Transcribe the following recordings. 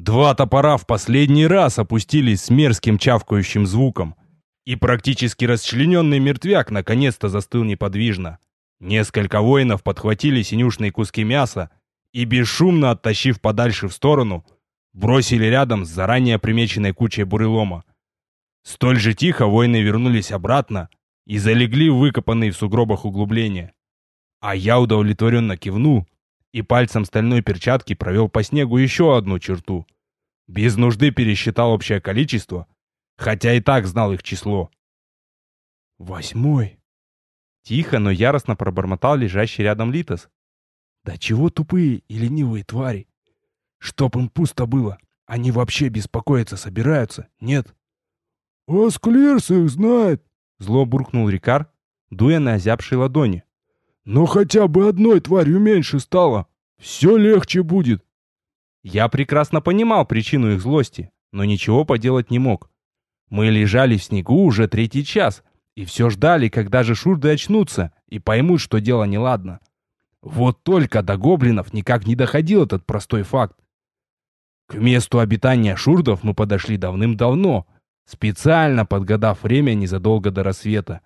Два топора в последний раз опустились с мерзким чавкающим звуком. И практически расчлененный мертвяк наконец-то застыл неподвижно. Несколько воинов подхватили синюшные куски мяса и, бесшумно оттащив подальше в сторону, бросили рядом с заранее примеченной кучей бурелома. Столь же тихо воины вернулись обратно и залегли в выкопанные в сугробах углубления. А я удовлетворенно кивнул и пальцем стальной перчатки провел по снегу еще одну черту. Без нужды пересчитал общее количество, хотя и так знал их число. «Восьмой!» Тихо, но яростно пробормотал лежащий рядом Литос. «Да чего тупые и ленивые твари! Чтоб им пусто было, они вообще беспокоиться собираются, нет?» «Асклирс их знает!» Зло буркнул Рикар, дуя на озябшей ладони. «Но хотя бы одной тварью меньше стало! Все легче будет!» Я прекрасно понимал причину их злости, но ничего поделать не мог. Мы лежали в снегу уже третий час и все ждали, когда же шурды очнутся и поймут, что дело неладно. Вот только до гоблинов никак не доходил этот простой факт. К месту обитания шурдов мы подошли давным-давно, специально подгадав время незадолго до рассвета.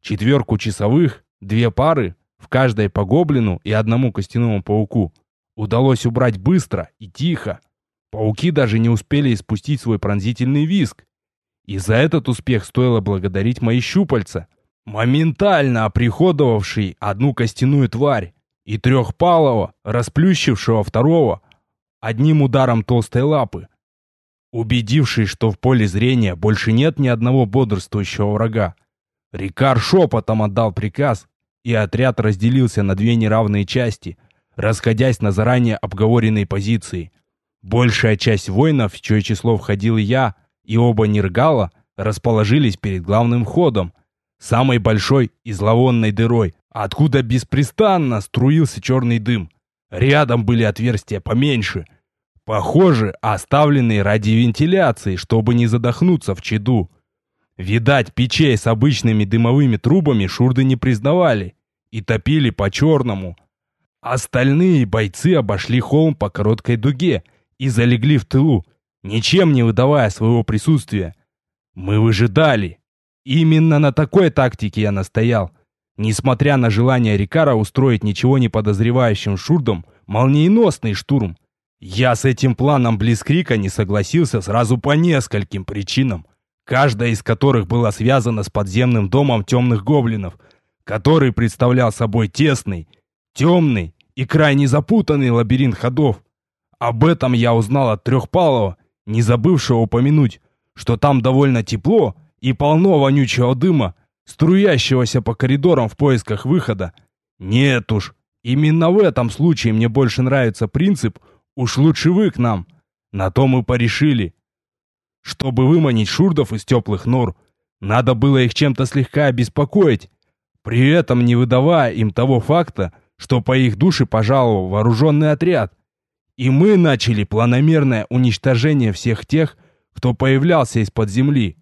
Четверку часовых, две пары, в каждой по гоблину и одному костяному пауку, удалось убрать быстро и тихо. Пауки даже не успели испустить свой пронзительный визг, и за этот успех стоило благодарить мои щупальца, моментально оприходовавший одну костяную тварь и трехпалого, расплющившего второго одним ударом толстой лапы. Убедившись, что в поле зрения больше нет ни одного бодрствующего врага, Рикар шепотом отдал приказ, и отряд разделился на две неравные части, расходясь на заранее обговоренные позиции. Большая часть воинов, в чье число входил я, и оба Нергала расположились перед главным входом, самой большой и зловонной дырой, откуда беспрестанно струился черный дым. Рядом были отверстия поменьше, похоже, оставленные ради вентиляции, чтобы не задохнуться в чаду. Видать, печей с обычными дымовыми трубами шурды не признавали и топили по-черному. Остальные бойцы обошли холм по короткой дуге и залегли в тылу, ничем не выдавая своего присутствия. Мы выжидали. Именно на такой тактике я настоял. Несмотря на желание Рикара устроить ничего не подозревающим шурдом молниеносный штурм, я с этим планом Близкрика не согласился сразу по нескольким причинам, каждая из которых была связана с подземным домом темных гоблинов, который представлял собой тесный, темный и крайне запутанный лабиринт ходов. Об этом я узнал от Трехпалова не забывшего упомянуть, что там довольно тепло и полно вонючего дыма, струящегося по коридорам в поисках выхода. Нет уж, именно в этом случае мне больше нравится принцип «уж лучше вы к нам». На то мы порешили. Чтобы выманить шурдов из теплых нор, надо было их чем-то слегка обеспокоить, при этом не выдавая им того факта, что по их душе пожаловал вооруженный отряд, и мы начали планомерное уничтожение всех тех, кто появлялся из-под земли.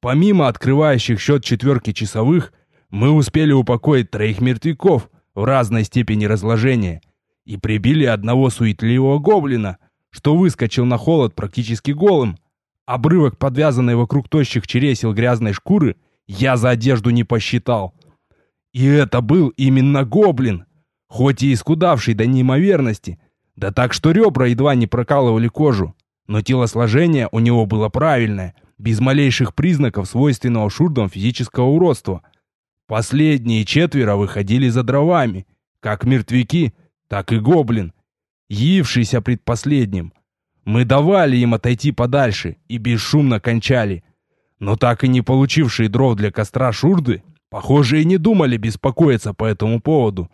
Помимо открывающих счет четверки часовых, мы успели упокоить троих мертвяков в разной степени разложения и прибили одного суетливого гоблина, что выскочил на холод практически голым. Обрывок, подвязанный вокруг тощих чересел грязной шкуры, я за одежду не посчитал. И это был именно гоблин, хоть и искудавший до неимоверности, да так, что ребра едва не прокалывали кожу. Но телосложение у него было правильное, без малейших признаков свойственного шурдам физического уродства. Последние четверо выходили за дровами, как мертвяки, так и гоблин, явившийся предпоследним. Мы давали им отойти подальше и бесшумно кончали. Но так и не получившие дров для костра шурды, похоже, и не думали беспокоиться по этому поводу.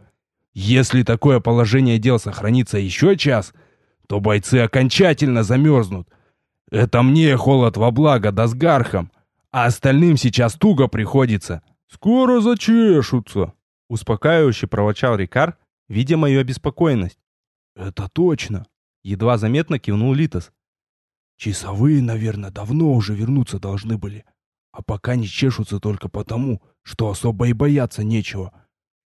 Если такое положение дел сохранится еще час, то бойцы окончательно замерзнут. Это мне холод во благо да с гархом, а остальным сейчас туго приходится. Скоро зачешутся. Успокаивающе проворчал Рикар, видя мою обеспокоенность. Это точно. Едва заметно кивнул Литос. Часовые, наверное, давно уже вернуться должны были. А пока не чешутся только потому, что особо и бояться нечего.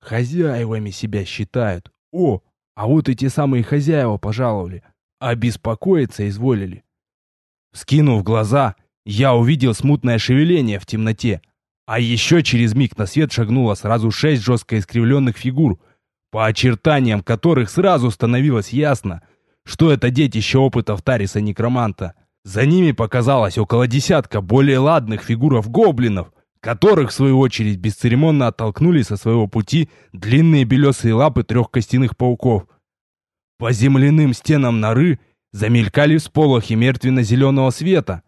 Хозяевами себя считают. О, а вот эти самые хозяева пожаловали. обеспокоиться изволили. Скинув глаза, я увидел смутное шевеление в темноте, а еще через миг на свет шагнуло сразу шесть жестко искривленных фигур, по очертаниям которых сразу становилось ясно, что это детище опытов Тариса Некроманта. За ними показалось около десятка более ладных фигуров гоблинов, которых, в свою очередь, бесцеремонно оттолкнули со своего пути длинные белесые лапы трех костяных пауков. По земляным стенам норы замелькали всполохи мертвенно-зеленого света.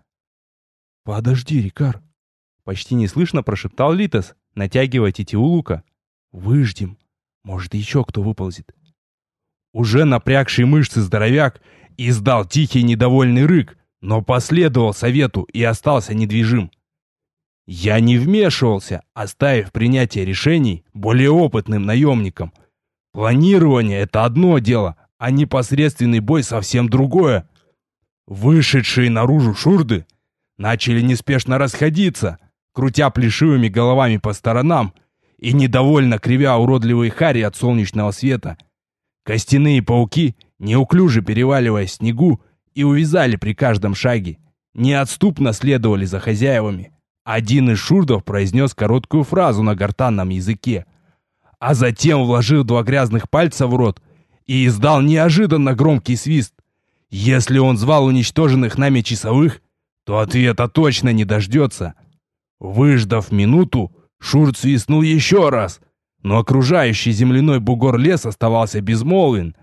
«Подожди, Рикар!» Почти неслышно прошептал Литос, натягивая тетиву лука. «Выждем. Может, еще кто выползет». Уже напрягший мышцы здоровяк издал тихий недовольный рык, но последовал совету и остался недвижим. Я не вмешивался, оставив принятие решений более опытным наемникам. Планирование — это одно дело, а непосредственный бой совсем другое. Вышедшие наружу шурды начали неспешно расходиться, крутя плешивыми головами по сторонам и недовольно кривя уродливые хари от солнечного света — Костяные пауки, неуклюже переваливаясь снегу, и увязали при каждом шаге. Неотступно следовали за хозяевами. Один из шурдов произнес короткую фразу на гортанном языке, а затем вложил два грязных пальца в рот и издал неожиданно громкий свист. Если он звал уничтоженных нами часовых, то ответа точно не дождется. Выждав минуту, Шурт свистнул еще раз — но окружающий земляной бугор лес оставался безмолвен.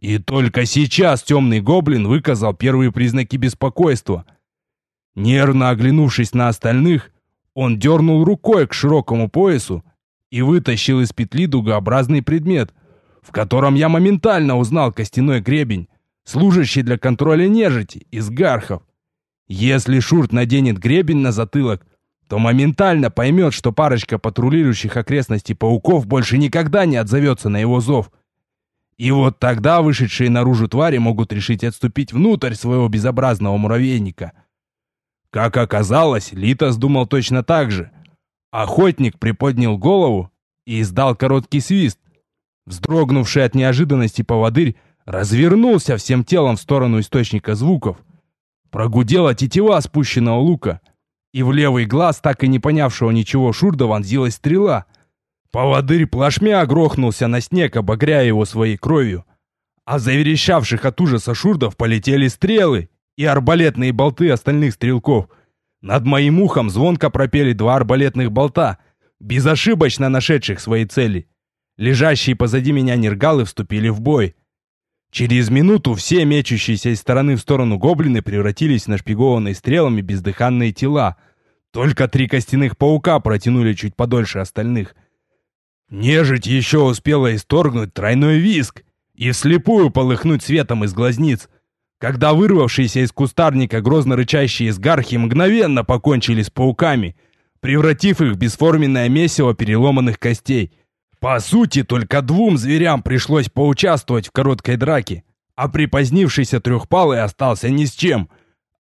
И только сейчас темный гоблин выказал первые признаки беспокойства. Нервно оглянувшись на остальных, он дернул рукой к широкому поясу и вытащил из петли дугообразный предмет, в котором я моментально узнал костяной гребень, служащий для контроля нежити из гархов. Если Шурт наденет гребень на затылок, то моментально поймет, что парочка патрулирующих окрестности пауков больше никогда не отзовется на его зов. И вот тогда вышедшие наружу твари могут решить отступить внутрь своего безобразного муравейника. Как оказалось, Литос думал точно так же. Охотник приподнял голову и издал короткий свист. Вздрогнувший от неожиданности поводырь развернулся всем телом в сторону источника звуков. Прогудела тетива спущенного лука — и в левый глаз, так и не понявшего ничего Шурда, вонзилась стрела. Поводырь плашмя грохнулся на снег, обогряя его своей кровью. А заверещавших от ужаса шурдов полетели стрелы и арбалетные болты остальных стрелков. Над моим ухом звонко пропели два арбалетных болта, безошибочно нашедших свои цели. Лежащие позади меня нергалы вступили в бой. Через минуту все мечущиеся из стороны в сторону гоблины превратились в нашпигованные стрелами бездыханные тела. Только три костяных паука протянули чуть подольше остальных. Нежить еще успела исторгнуть тройной виск и вслепую полыхнуть светом из глазниц, когда вырвавшиеся из кустарника грозно рычащие изгархи мгновенно покончили с пауками, превратив их в бесформенное месиво переломанных костей — по сути, только двум зверям пришлось поучаствовать в короткой драке, а припозднившийся трехпалый остался ни с чем.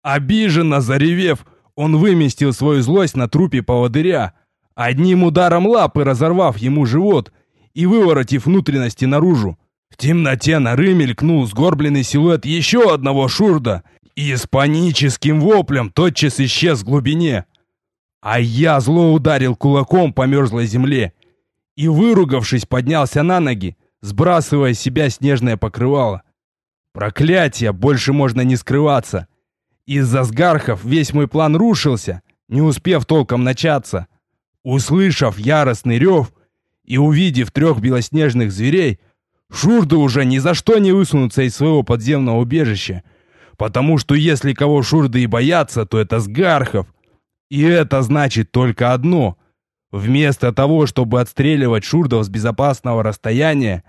Обиженно заревев, он выместил свою злость на трупе поводыря, одним ударом лапы разорвав ему живот и выворотив внутренности наружу. В темноте норы мелькнул сгорбленный силуэт еще одного шурда и с паническим воплем тотчас исчез в глубине. А я зло ударил кулаком по мерзлой земле и, выругавшись, поднялся на ноги, сбрасывая с себя снежное покрывало. Проклятие, больше можно не скрываться. Из-за сгархов весь мой план рушился, не успев толком начаться. Услышав яростный рев и увидев трех белоснежных зверей, шурды уже ни за что не высунутся из своего подземного убежища, потому что если кого шурды и боятся, то это сгархов. И это значит только одно — Вместо того, чтобы отстреливать шурдов с безопасного расстояния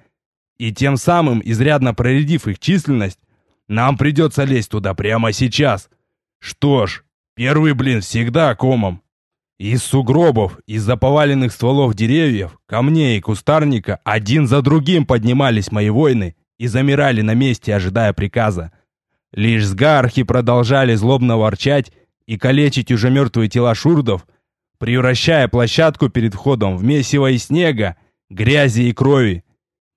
и тем самым изрядно проредив их численность, нам придется лезть туда прямо сейчас. Что ж, первый блин всегда комом. Из сугробов, из-за стволов деревьев, камней и кустарника один за другим поднимались мои воины и замирали на месте, ожидая приказа. Лишь сгархи продолжали злобно ворчать и калечить уже мертвые тела шурдов, превращая площадку перед входом в месиво из снега, грязи и крови.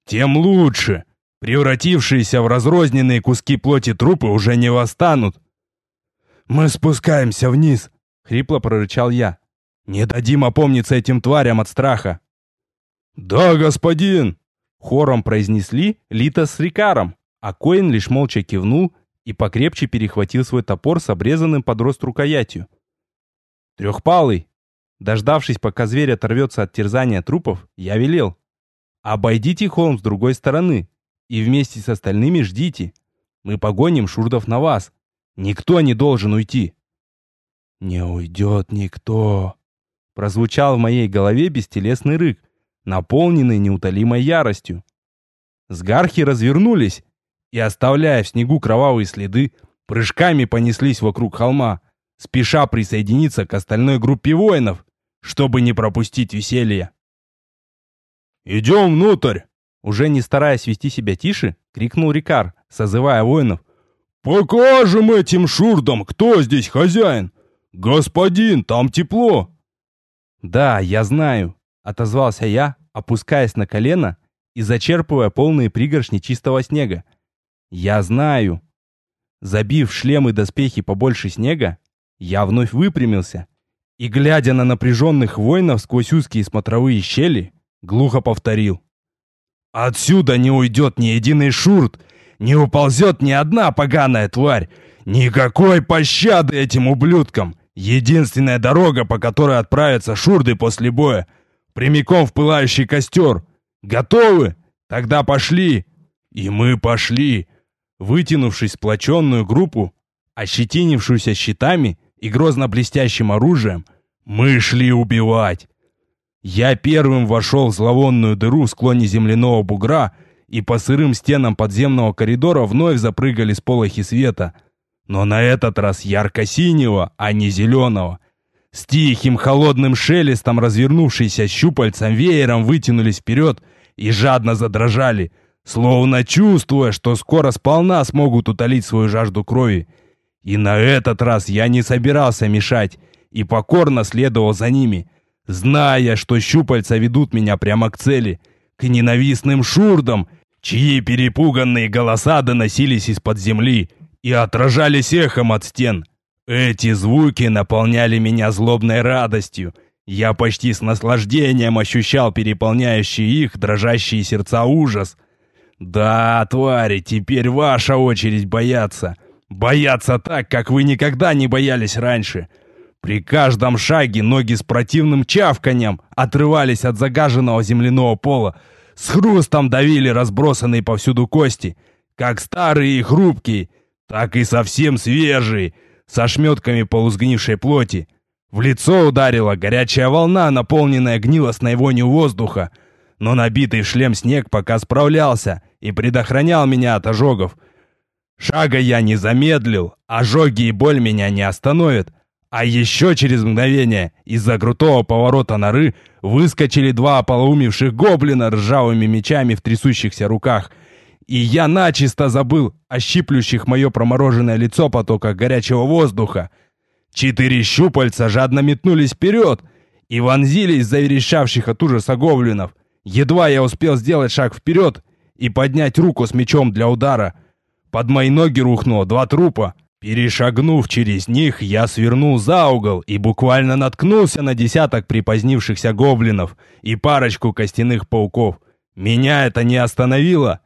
Тем лучше. Превратившиеся в разрозненные куски плоти трупы уже не восстанут. «Мы спускаемся вниз», — хрипло прорычал я. «Не дадим опомниться этим тварям от страха». «Да, господин!» — хором произнесли Лита с Рикаром, а Коин лишь молча кивнул и покрепче перехватил свой топор с обрезанным под рост рукоятью. «Трехпалый!» Дождавшись, пока зверь оторвется от терзания трупов, я велел. «Обойдите холм с другой стороны и вместе с остальными ждите. Мы погоним шурдов на вас. Никто не должен уйти». «Не уйдет никто», — прозвучал в моей голове бестелесный рык, наполненный неутолимой яростью. Сгархи развернулись и, оставляя в снегу кровавые следы, прыжками понеслись вокруг холма, спеша присоединиться к остальной группе воинов, чтобы не пропустить веселье. «Идем внутрь!» Уже не стараясь вести себя тише, крикнул Рикар, созывая воинов. «Покажем этим шурдам, кто здесь хозяин! Господин, там тепло!» «Да, я знаю», — отозвался я, опускаясь на колено и зачерпывая полные пригоршни чистого снега. «Я знаю». Забив шлем и доспехи побольше снега, я вновь выпрямился и, глядя на напряженных воинов сквозь узкие смотровые щели, глухо повторил. «Отсюда не уйдет ни единый шурт, не уползет ни одна поганая тварь, никакой пощады этим ублюдкам. Единственная дорога, по которой отправятся шурды после боя, прямиком в пылающий костер. Готовы? Тогда пошли!» И мы пошли, вытянувшись в сплоченную группу, ощетинившуюся щитами и грозно блестящим оружием, мы шли убивать. Я первым вошел в зловонную дыру в склоне земляного бугра, и по сырым стенам подземного коридора вновь запрыгали сполохи света. Но на этот раз ярко-синего, а не зеленого. С тихим холодным шелестом развернувшиеся щупальцем веером вытянулись вперед и жадно задрожали, словно чувствуя, что скоро сполна смогут утолить свою жажду крови. И на этот раз я не собирался мешать и покорно следовал за ними, зная, что щупальца ведут меня прямо к цели, к ненавистным шурдам, чьи перепуганные голоса доносились из-под земли и отражались эхом от стен. Эти звуки наполняли меня злобной радостью. Я почти с наслаждением ощущал переполняющий их дрожащие сердца ужас. Да, твари, теперь ваша очередь бояться. Бояться так, как вы никогда не боялись раньше. При каждом шаге ноги с противным чавканьем отрывались от загаженного земляного пола, с хрустом давили разбросанные повсюду кости, как старые и хрупкие, так и совсем свежие, со шметками полузгнившей плоти. В лицо ударила горячая волна, наполненная гнилостной вонью воздуха, но набитый в шлем снег пока справлялся и предохранял меня от ожогов, Шага я не замедлил, ожоги и боль меня не остановят. А еще через мгновение из-за крутого поворота норы выскочили два ополоумевших гоблина ржавыми мечами в трясущихся руках. И я начисто забыл о щиплющих мое промороженное лицо потоках горячего воздуха. Четыре щупальца жадно метнулись вперед и вонзились за верещавших от ужаса гоблинов. Едва я успел сделать шаг вперед и поднять руку с мечом для удара — под мои ноги рухнуло два трупа. Перешагнув через них, я свернул за угол и буквально наткнулся на десяток припозднившихся гоблинов и парочку костяных пауков. Меня это не остановило.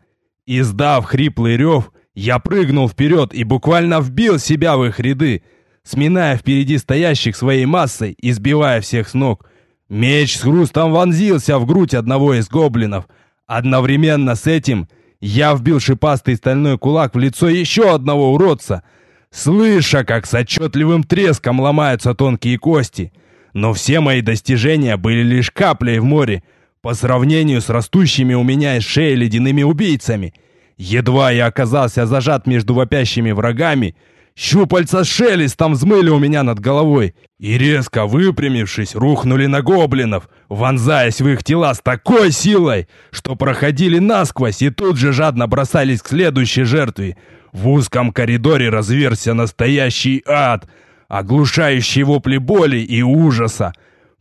Издав хриплый рев, я прыгнул вперед и буквально вбил себя в их ряды, сминая впереди стоящих своей массой и сбивая всех с ног. Меч с хрустом вонзился в грудь одного из гоблинов. Одновременно с этим я вбил шипастый стальной кулак в лицо еще одного уродца, слыша, как с отчетливым треском ломаются тонкие кости. Но все мои достижения были лишь каплей в море по сравнению с растущими у меня из шеи ледяными убийцами. Едва я оказался зажат между вопящими врагами, Щупальца шелестом взмыли у меня над головой и, резко выпрямившись, рухнули на гоблинов, вонзаясь в их тела с такой силой, что проходили насквозь и тут же жадно бросались к следующей жертве. В узком коридоре разверся настоящий ад, оглушающий вопли боли и ужаса,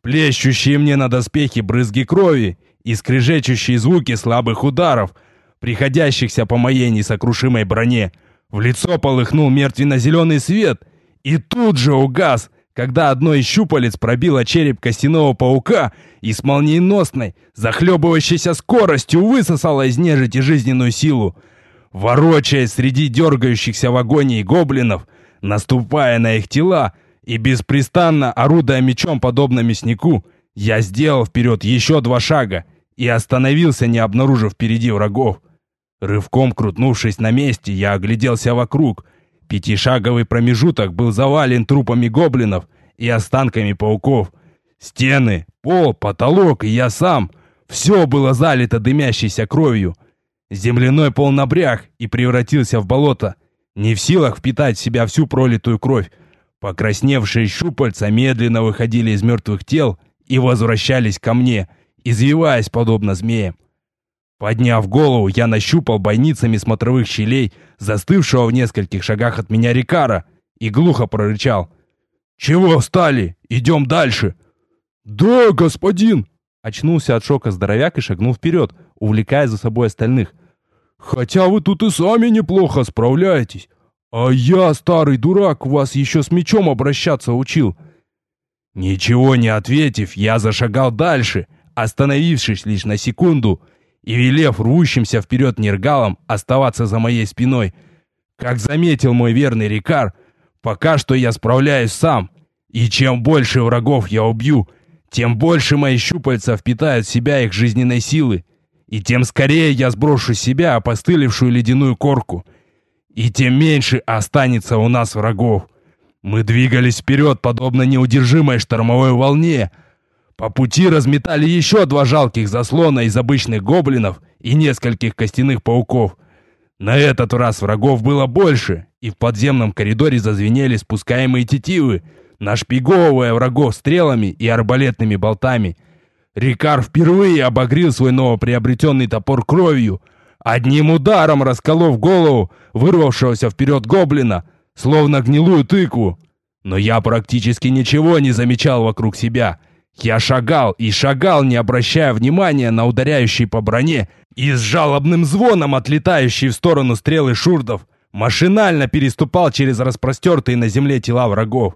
плещущие мне на доспехи брызги крови и скрежечущие звуки слабых ударов, приходящихся по моей несокрушимой броне. В лицо полыхнул мертвенно-зеленый свет и тут же угас, когда одно из щупалец пробило череп костяного паука и с молниеносной, захлебывающейся скоростью высосало из нежити жизненную силу. Ворочаясь среди дергающихся в агонии гоблинов, наступая на их тела и беспрестанно орудуя мечом подобно мяснику, я сделал вперед еще два шага и остановился, не обнаружив впереди врагов. Рывком крутнувшись на месте, я огляделся вокруг. Пятишаговый промежуток был завален трупами гоблинов и останками пауков. Стены, пол, потолок и я сам — все было залито дымящейся кровью. Земляной пол набряг и превратился в болото, не в силах впитать в себя всю пролитую кровь. Покрасневшие щупальца медленно выходили из мертвых тел и возвращались ко мне, извиваясь подобно змеям. Подняв голову, я нащупал бойницами смотровых щелей, застывшего в нескольких шагах от меня Рикара, и глухо прорычал. «Чего встали? Идем дальше!» «Да, господин!» Очнулся от шока здоровяк и шагнул вперед, увлекая за собой остальных. «Хотя вы тут и сами неплохо справляетесь. А я, старый дурак, вас еще с мечом обращаться учил». Ничего не ответив, я зашагал дальше, остановившись лишь на секунду и велев рвущимся вперед нергалам оставаться за моей спиной. Как заметил мой верный Рикар, пока что я справляюсь сам, и чем больше врагов я убью, тем больше мои щупальца впитают в себя их жизненной силы, и тем скорее я сброшу с себя опостылевшую ледяную корку, и тем меньше останется у нас врагов. Мы двигались вперед, подобно неудержимой штормовой волне. По пути разметали еще два жалких заслона из обычных гоблинов и нескольких костяных пауков. На этот раз врагов было больше, и в подземном коридоре зазвенели спускаемые тетивы, нашпиговывая врагов стрелами и арбалетными болтами. Рикар впервые обогрил свой новоприобретенный топор кровью, одним ударом расколов голову вырвавшегося вперед гоблина — словно гнилую тыкву. Но я практически ничего не замечал вокруг себя. Я шагал и шагал, не обращая внимания на ударяющие по броне и с жалобным звоном отлетающие в сторону стрелы шурдов, машинально переступал через распростертые на земле тела врагов.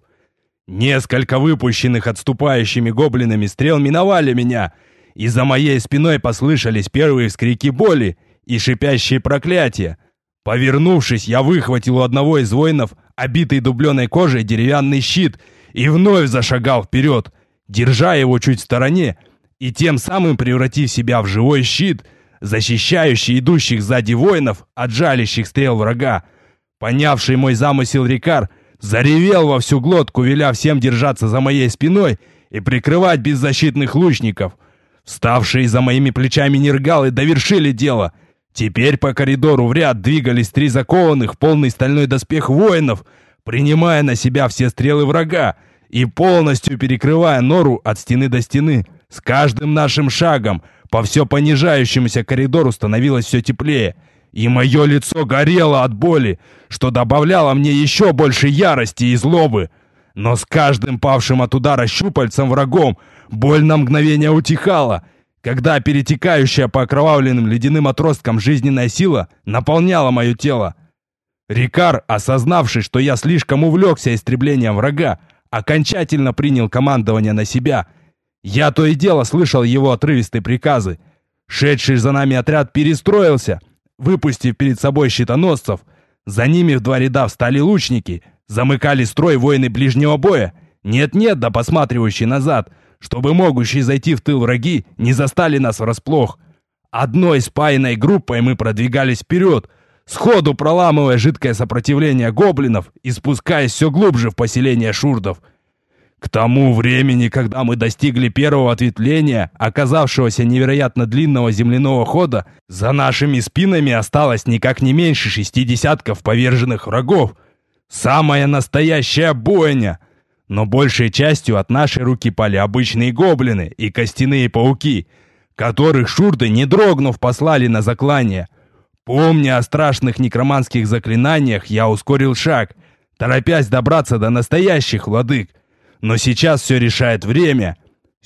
Несколько выпущенных отступающими гоблинами стрел миновали меня, и за моей спиной послышались первые вскрики боли и шипящие проклятия, Повернувшись, я выхватил у одного из воинов, обитый дубленой кожей, деревянный щит и вновь зашагал вперед, держа его чуть в стороне и тем самым превратив себя в живой щит, защищающий идущих сзади воинов от жалящих стрел врага. Понявший мой замысел Рикар заревел во всю глотку, веля всем держаться за моей спиной и прикрывать беззащитных лучников. Вставшие за моими плечами нергалы довершили дело — Теперь по коридору в ряд двигались три закованных полный стальной доспех воинов, принимая на себя все стрелы врага и полностью перекрывая нору от стены до стены. С каждым нашим шагом по все понижающемуся коридору становилось все теплее, и мое лицо горело от боли, что добавляло мне еще больше ярости и злобы. Но с каждым павшим от удара щупальцем врагом боль на мгновение утихала, когда перетекающая по окровавленным ледяным отросткам жизненная сила наполняла мое тело. Рикар, осознавший, что я слишком увлекся истреблением врага, окончательно принял командование на себя. Я то и дело слышал его отрывистые приказы. Шедший за нами отряд перестроился, выпустив перед собой щитоносцев. За ними в два ряда встали лучники, замыкали строй воины ближнего боя. Нет-нет, да посматривающий назад — чтобы могущие зайти в тыл враги не застали нас врасплох. Одной спаянной группой мы продвигались вперед, сходу проламывая жидкое сопротивление гоблинов и спускаясь все глубже в поселение шурдов. К тому времени, когда мы достигли первого ответвления, оказавшегося невероятно длинного земляного хода, за нашими спинами осталось никак не меньше шести десятков поверженных врагов. Самая настоящая бойня — но большей частью от нашей руки пали обычные гоблины и костяные пауки, которых шурды, не дрогнув, послали на заклание. Помня о страшных некроманских заклинаниях, я ускорил шаг, торопясь добраться до настоящих владык. Но сейчас все решает время.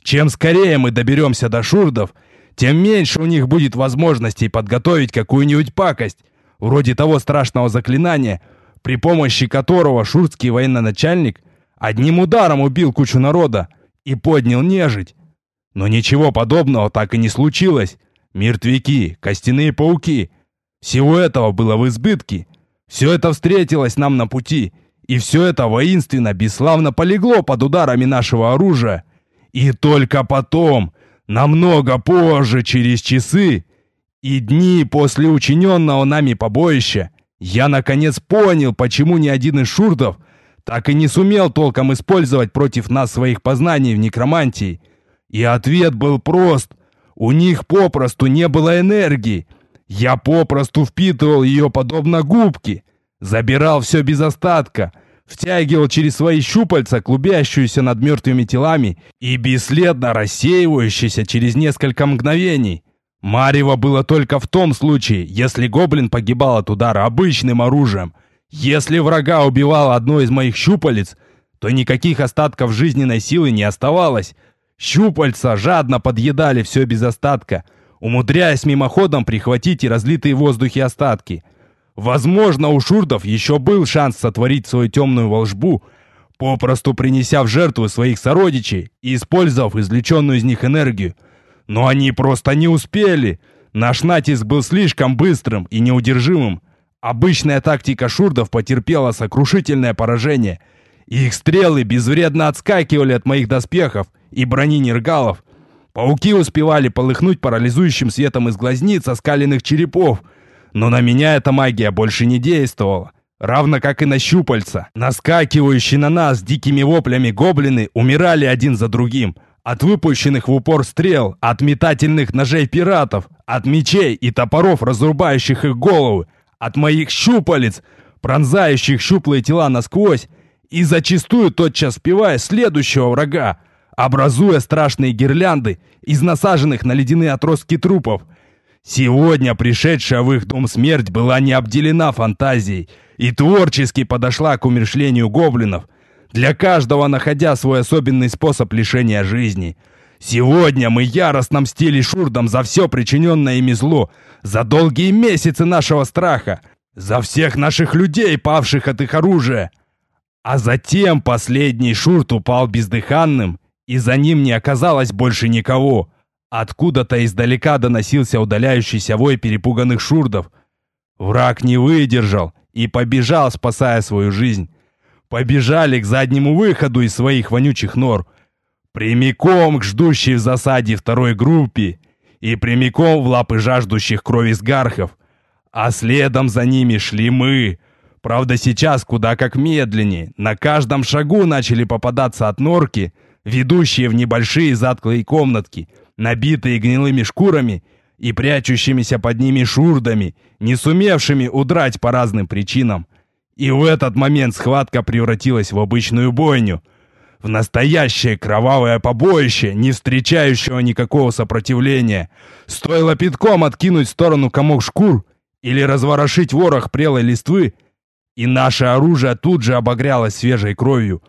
Чем скорее мы доберемся до шурдов, тем меньше у них будет возможностей подготовить какую-нибудь пакость, вроде того страшного заклинания, при помощи которого шурский военачальник одним ударом убил кучу народа и поднял нежить. Но ничего подобного так и не случилось. Мертвяки, костяные пауки. Всего этого было в избытке. Все это встретилось нам на пути, и все это воинственно, бесславно полегло под ударами нашего оружия. И только потом, намного позже, через часы и дни после учиненного нами побоища, я наконец понял, почему ни один из шурдов так и не сумел толком использовать против нас своих познаний в некромантии. И ответ был прост. У них попросту не было энергии. Я попросту впитывал ее подобно губке. Забирал все без остатка. Втягивал через свои щупальца, клубящуюся над мертвыми телами и бесследно рассеивающуюся через несколько мгновений. Марево было только в том случае, если гоблин погибал от удара обычным оружием — если врага убивало одно из моих щупалец, то никаких остатков жизненной силы не оставалось. Щупальца жадно подъедали все без остатка, умудряясь мимоходом прихватить и разлитые в воздухе остатки. Возможно, у шурдов еще был шанс сотворить свою темную волжбу, попросту принеся в жертву своих сородичей и использовав извлеченную из них энергию. Но они просто не успели. Наш натиск был слишком быстрым и неудержимым. Обычная тактика шурдов потерпела сокрушительное поражение. Их стрелы безвредно отскакивали от моих доспехов и брони нергалов. Пауки успевали полыхнуть парализующим светом из глазниц оскаленных черепов, но на меня эта магия больше не действовала. Равно как и на щупальца. Наскакивающие на нас дикими воплями гоблины умирали один за другим. От выпущенных в упор стрел, от метательных ножей пиратов, от мечей и топоров, разрубающих их головы, от моих щупалец, пронзающих щуплые тела насквозь, и зачастую тотчас спевая следующего врага, образуя страшные гирлянды из насаженных на ледяные отростки трупов. Сегодня пришедшая в их дом смерть была не обделена фантазией и творчески подошла к умершлению гоблинов, для каждого находя свой особенный способ лишения жизни — Сегодня мы яростно мстили шурдам за все причиненное ими зло, за долгие месяцы нашего страха, за всех наших людей, павших от их оружия. А затем последний шурт упал бездыханным, и за ним не оказалось больше никого. Откуда-то издалека доносился удаляющийся вой перепуганных шурдов. Враг не выдержал и побежал, спасая свою жизнь. Побежали к заднему выходу из своих вонючих нор — Прямиком к ждущей в засаде второй группе и прямиком в лапы жаждущих крови сгархов. А следом за ними шли мы. Правда, сейчас куда как медленнее. На каждом шагу начали попадаться от норки, ведущие в небольшие затклые комнатки, набитые гнилыми шкурами и прячущимися под ними шурдами, не сумевшими удрать по разным причинам. И в этот момент схватка превратилась в обычную бойню — в настоящее кровавое побоище, не встречающего никакого сопротивления. Стоило пятком откинуть в сторону комок шкур или разворошить ворох прелой листвы, и наше оружие тут же обогрялось свежей кровью.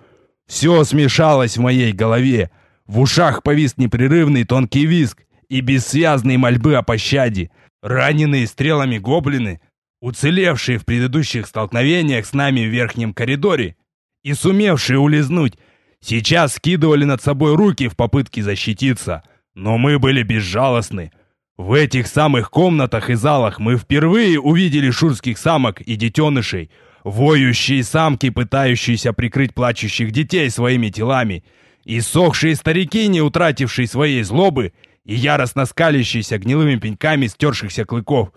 Все смешалось в моей голове. В ушах повис непрерывный тонкий визг и бессвязные мольбы о пощаде. Раненые стрелами гоблины, уцелевшие в предыдущих столкновениях с нами в верхнем коридоре и сумевшие улизнуть, Сейчас скидывали над собой руки в попытке защититься, но мы были безжалостны. В этих самых комнатах и залах мы впервые увидели шурских самок и детенышей, воющие самки, пытающиеся прикрыть плачущих детей своими телами, и сохшие старики, не утратившие своей злобы, и яростно скалящиеся гнилыми пеньками стершихся клыков.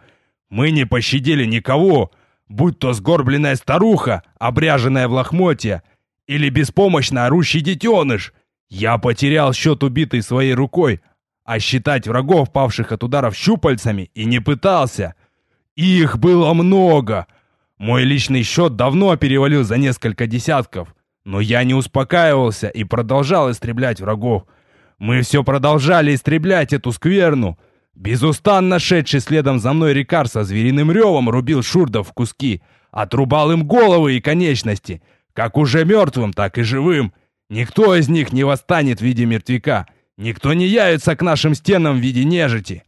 Мы не пощадили никого, будь то сгорбленная старуха, обряженная в лохмотья, или беспомощно орущий детеныш. Я потерял счет убитой своей рукой, а считать врагов, павших от ударов щупальцами, и не пытался. Их было много. Мой личный счет давно перевалил за несколько десятков, но я не успокаивался и продолжал истреблять врагов. Мы все продолжали истреблять эту скверну. Безустанно шедший следом за мной Рикар со звериным ревом рубил шурдов в куски, отрубал им головы и конечности — как уже мертвым, так и живым. Никто из них не восстанет в виде мертвяка. Никто не явится к нашим стенам в виде нежити.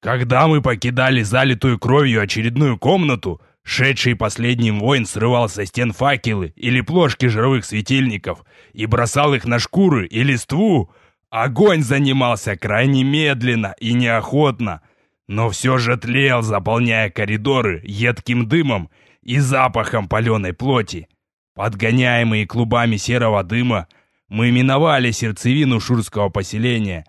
Когда мы покидали залитую кровью очередную комнату, шедший последним воин срывал со стен факелы или плошки жировых светильников и бросал их на шкуры и листву, огонь занимался крайне медленно и неохотно, но все же тлел, заполняя коридоры едким дымом и запахом паленой плоти. Подгоняемые клубами серого дыма, мы миновали сердцевину шурского поселения,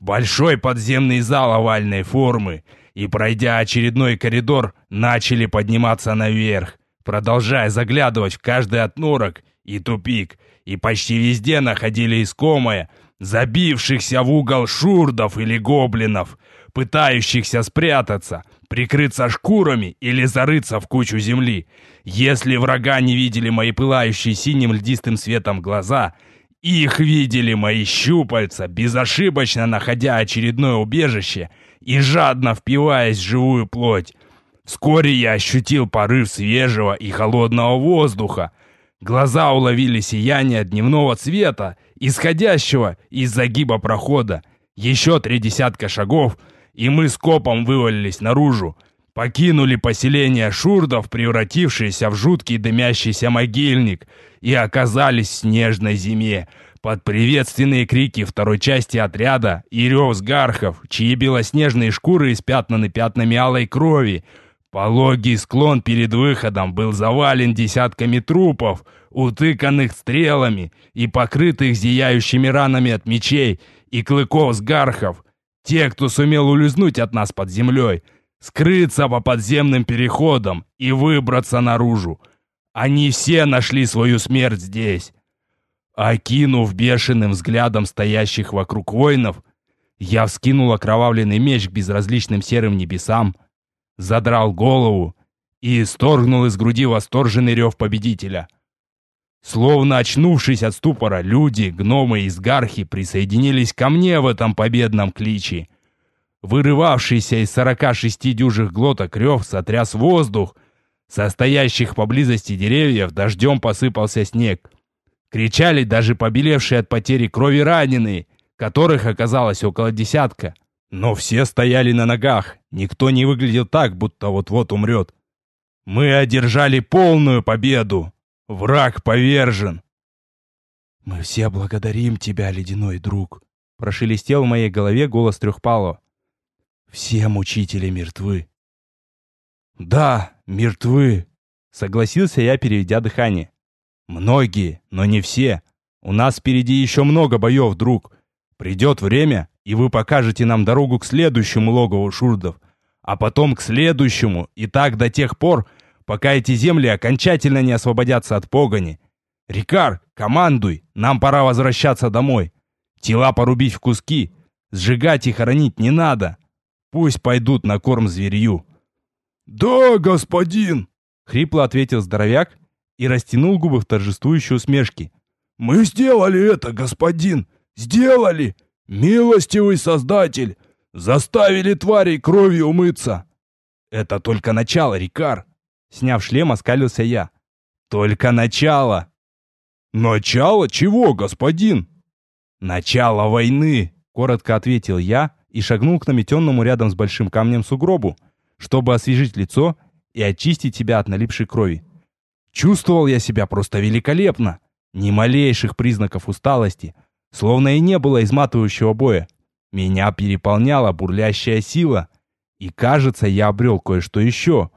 большой подземный зал овальной формы, и, пройдя очередной коридор, начали подниматься наверх, продолжая заглядывать в каждый отнорок и тупик, и почти везде находили искомое, забившихся в угол шурдов или гоблинов, пытающихся спрятаться, прикрыться шкурами или зарыться в кучу земли. Если врага не видели мои пылающие синим льдистым светом глаза, их видели мои щупальца, безошибочно находя очередное убежище и жадно впиваясь в живую плоть. Вскоре я ощутил порыв свежего и холодного воздуха. Глаза уловили сияние дневного цвета, исходящего из загиба прохода. Еще три десятка шагов — и мы с копом вывалились наружу. Покинули поселение шурдов, превратившееся в жуткий дымящийся могильник, и оказались в снежной зиме, под приветственные крики второй части отряда и рев сгархов, чьи белоснежные шкуры испятнаны пятнами алой крови. Пологий склон перед выходом был завален десятками трупов, утыканных стрелами и покрытых зияющими ранами от мечей и клыков сгархов, те, кто сумел улизнуть от нас под землей, скрыться по подземным переходам и выбраться наружу. Они все нашли свою смерть здесь. Окинув бешеным взглядом стоящих вокруг воинов, я вскинул окровавленный меч к безразличным серым небесам, задрал голову и исторгнул из груди восторженный рев победителя — Словно очнувшись от ступора, люди, гномы и сгархи присоединились ко мне в этом победном кличе. Вырывавшийся из сорока шести дюжих глоток рев сотряс воздух. Состоящих поблизости деревьев дождем посыпался снег. Кричали даже побелевшие от потери крови раненые, которых оказалось около десятка. Но все стояли на ногах, никто не выглядел так, будто вот-вот умрет. Мы одержали полную победу. Враг повержен!» «Мы все благодарим тебя, ледяной друг!» Прошелестел в моей голове голос Трехпало. «Все мучители мертвы!» «Да, мертвы!» Согласился я, переведя дыхание. «Многие, но не все. У нас впереди еще много боев, друг. Придет время, и вы покажете нам дорогу к следующему логову шурдов, а потом к следующему, и так до тех пор, пока эти земли окончательно не освободятся от погони. Рикар, командуй, нам пора возвращаться домой. Тела порубить в куски, сжигать и хоронить не надо. Пусть пойдут на корм зверью. «Да, господин!» — хрипло ответил здоровяк и растянул губы в торжествующей усмешке. «Мы сделали это, господин! Сделали! Милостивый Создатель! Заставили тварей кровью умыться!» «Это только начало, Рикар!» Сняв шлем, оскалился я. «Только начало!» «Начало чего, господин?» «Начало войны!» — коротко ответил я и шагнул к наметенному рядом с большим камнем сугробу, чтобы освежить лицо и очистить себя от налипшей крови. Чувствовал я себя просто великолепно. Ни малейших признаков усталости, словно и не было изматывающего боя. Меня переполняла бурлящая сила. И кажется, я обрел кое-что еще.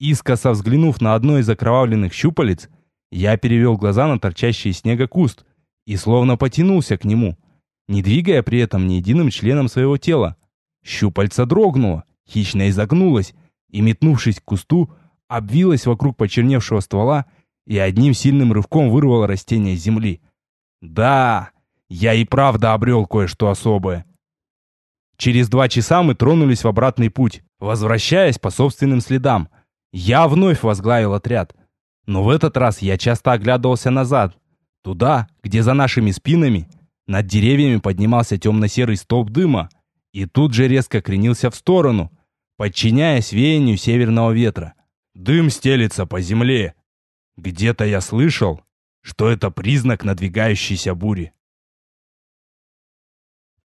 Искоса взглянув на одно из окровавленных щупалец, я перевел глаза на торчащий из снега куст и словно потянулся к нему, не двигая при этом ни единым членом своего тела. Щупальца дрогнуло, хищно изогнулось и, метнувшись к кусту, обвилась вокруг почерневшего ствола и одним сильным рывком вырвало растение из земли. Да, я и правда обрел кое-что особое. Через два часа мы тронулись в обратный путь, возвращаясь по собственным следам – я вновь возглавил отряд. Но в этот раз я часто оглядывался назад. Туда, где за нашими спинами над деревьями поднимался темно-серый столб дыма и тут же резко кренился в сторону, подчиняясь веянию северного ветра. Дым стелится по земле. Где-то я слышал, что это признак надвигающейся бури.